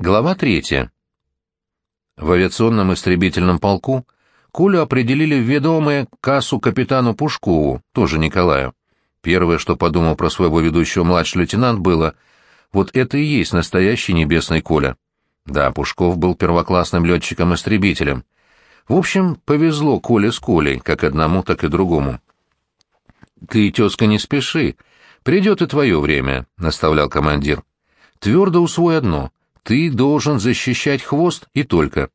Глава третья. В авиационном истребительном полку Колю определили в ведомое кассу капитану Пушкову, тоже Николаю. Первое, что подумал про своего ведущего младший лейтенант, было «Вот это и есть настоящий небесный Коля». Да, Пушков был первоклассным летчиком-истребителем. В общем, повезло Коле с Колей, как одному, так и другому. «Ты, тезка, не спеши. Придет и твое время», — наставлял командир. «Твердо усвой одно. Ты должен защищать хвост и только.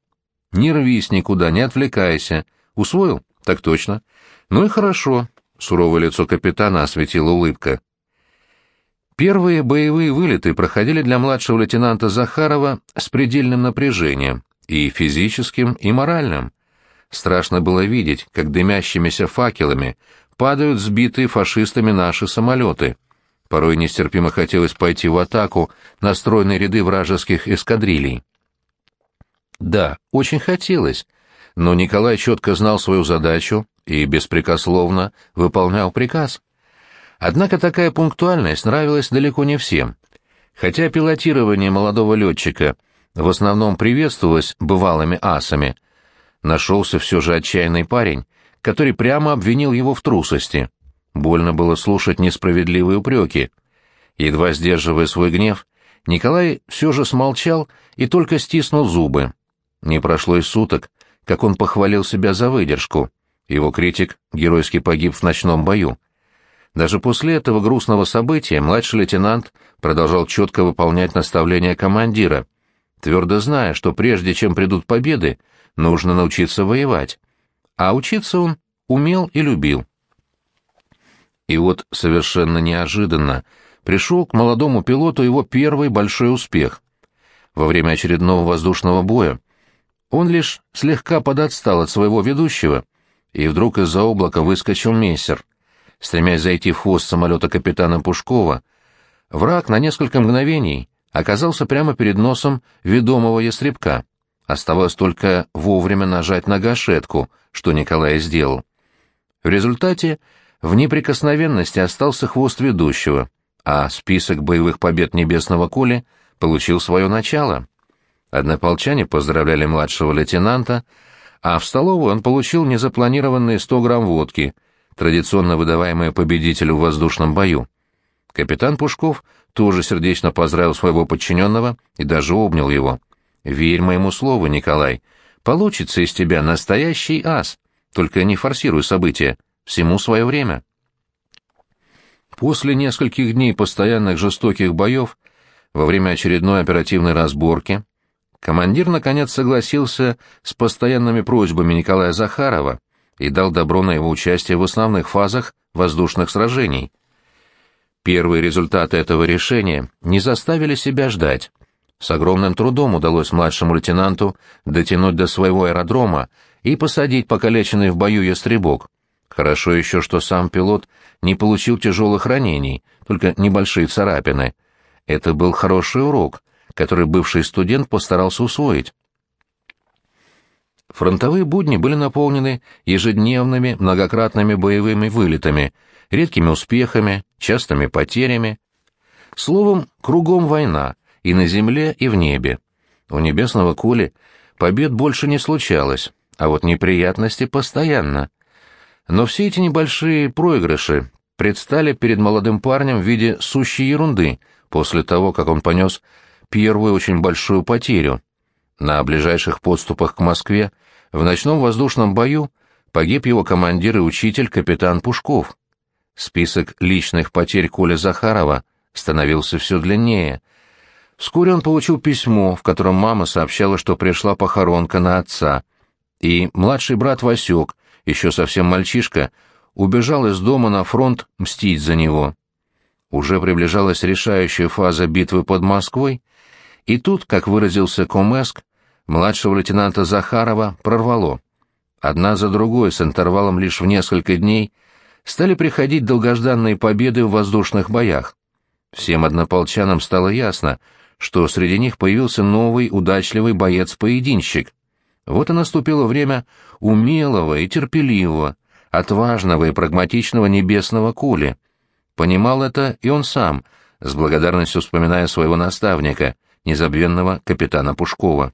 Не рвись никуда, не отвлекайся. Усвоил? Так точно. Ну и хорошо. Суровое лицо капитана осветила улыбка. Первые боевые вылеты проходили для младшего лейтенанта Захарова с предельным напряжением, и физическим, и моральным. Страшно было видеть, как дымящимися факелами падают сбитые фашистами наши самолеты. Порой нестерпимо хотелось пойти в атаку на стройные ряды вражеских эскадрилей. Да, очень хотелось, но Николай четко знал свою задачу и беспрекословно выполнял приказ. Однако такая пунктуальность нравилась далеко не всем. Хотя пилотирование молодого летчика в основном приветствовалось бывалыми асами, нашелся все же отчаянный парень, который прямо обвинил его в трусости. Больно было слушать несправедливые упреки. Едва сдерживая свой гнев, Николай все же смолчал и только стиснул зубы. Не прошло и суток, как он похвалил себя за выдержку. Его критик геройски погиб в ночном бою. Даже после этого грустного события младший лейтенант продолжал четко выполнять наставления командира, твердо зная, что прежде чем придут победы, нужно научиться воевать. А учиться он умел и любил. И вот совершенно неожиданно пришел к молодому пилоту его первый большой успех. Во время очередного воздушного боя он лишь слегка подотстал от своего ведущего, и вдруг из-за облака выскочил мессер. Стремясь зайти в хвост самолета капитана Пушкова, враг на несколько мгновений оказался прямо перед носом ведомого ястребка. Оставалось только вовремя нажать на гашетку, что Николай сделал. В результате в неприкосновенности остался хвост ведущего, а список боевых побед Небесного Коли получил свое начало. Однополчане поздравляли младшего лейтенанта, а в столовую он получил незапланированные 100 грамм водки, традиционно выдаваемые победителю в воздушном бою. Капитан Пушков тоже сердечно поздравил своего подчиненного и даже обнял его. «Верь моему слову, Николай, получится из тебя настоящий ас, только не форсируй события, Всему свое время. После нескольких дней постоянных жестоких боев, во время очередной оперативной разборки, командир наконец согласился с постоянными просьбами Николая Захарова и дал добро на его участие в основных фазах воздушных сражений. Первые результаты этого решения не заставили себя ждать. С огромным трудом удалось младшему лейтенанту дотянуть до своего аэродрома и посадить покалеченный в бою ястребок. Хорошо еще, что сам пилот не получил тяжелых ранений, только небольшие царапины. Это был хороший урок, который бывший студент постарался усвоить. Фронтовые будни были наполнены ежедневными многократными боевыми вылетами, редкими успехами, частыми потерями. Словом, кругом война, и на земле, и в небе. У небесного Коли побед больше не случалось, а вот неприятности постоянно. Но все эти небольшие проигрыши предстали перед молодым парнем в виде сущей ерунды после того, как он понес первую очень большую потерю. На ближайших подступах к Москве в ночном воздушном бою погиб его командир и учитель капитан Пушков. Список личных потерь Коли Захарова становился все длиннее. Вскоре он получил письмо, в котором мама сообщала, что пришла похоронка на отца, и младший брат Васек еще совсем мальчишка, убежал из дома на фронт мстить за него. Уже приближалась решающая фаза битвы под Москвой, и тут, как выразился Комеск, младшего лейтенанта Захарова прорвало. Одна за другой, с интервалом лишь в несколько дней, стали приходить долгожданные победы в воздушных боях. Всем однополчанам стало ясно, что среди них появился новый удачливый боец-поединщик. Вот и наступило время умелого и терпеливого, отважного и прагматичного небесного Кули. Понимал это и он сам, с благодарностью вспоминая своего наставника, незабвенного капитана Пушкова.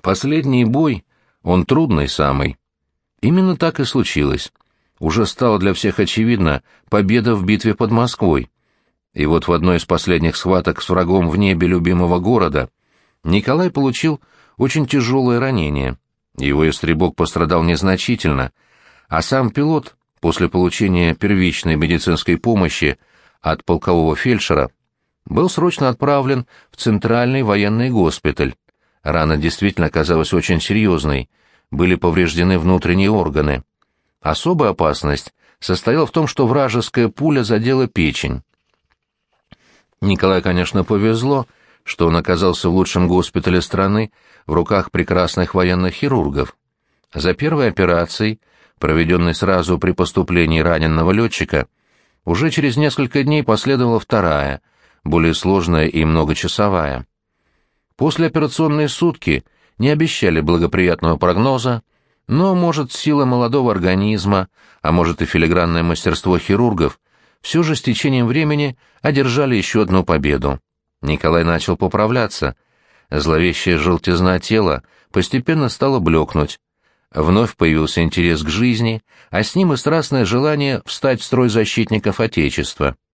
Последний бой, он трудный самый. Именно так и случилось. Уже стало для всех очевидно победа в битве под Москвой. И вот в одной из последних схваток с врагом в небе любимого города Николай получил очень тяжелое ранение. Его истребок пострадал незначительно, а сам пилот, после получения первичной медицинской помощи от полкового фельдшера, был срочно отправлен в Центральный военный госпиталь. Рана действительно оказалась очень серьезной, были повреждены внутренние органы. Особая опасность состояла в том, что вражеская пуля задела печень. Николаю, конечно, повезло, что он оказался в лучшем госпитале страны в руках прекрасных военных хирургов. За первой операцией, проведенной сразу при поступлении раненого летчика, уже через несколько дней последовала вторая, более сложная и многочасовая. Послеоперационные сутки не обещали благоприятного прогноза, но, может, сила молодого организма, а может и филигранное мастерство хирургов, все же с течением времени одержали еще одну победу. Николай начал поправляться. Зловещая желтизна тела постепенно стала блекнуть. Вновь появился интерес к жизни, а с ним и страстное желание встать в строй защитников Отечества.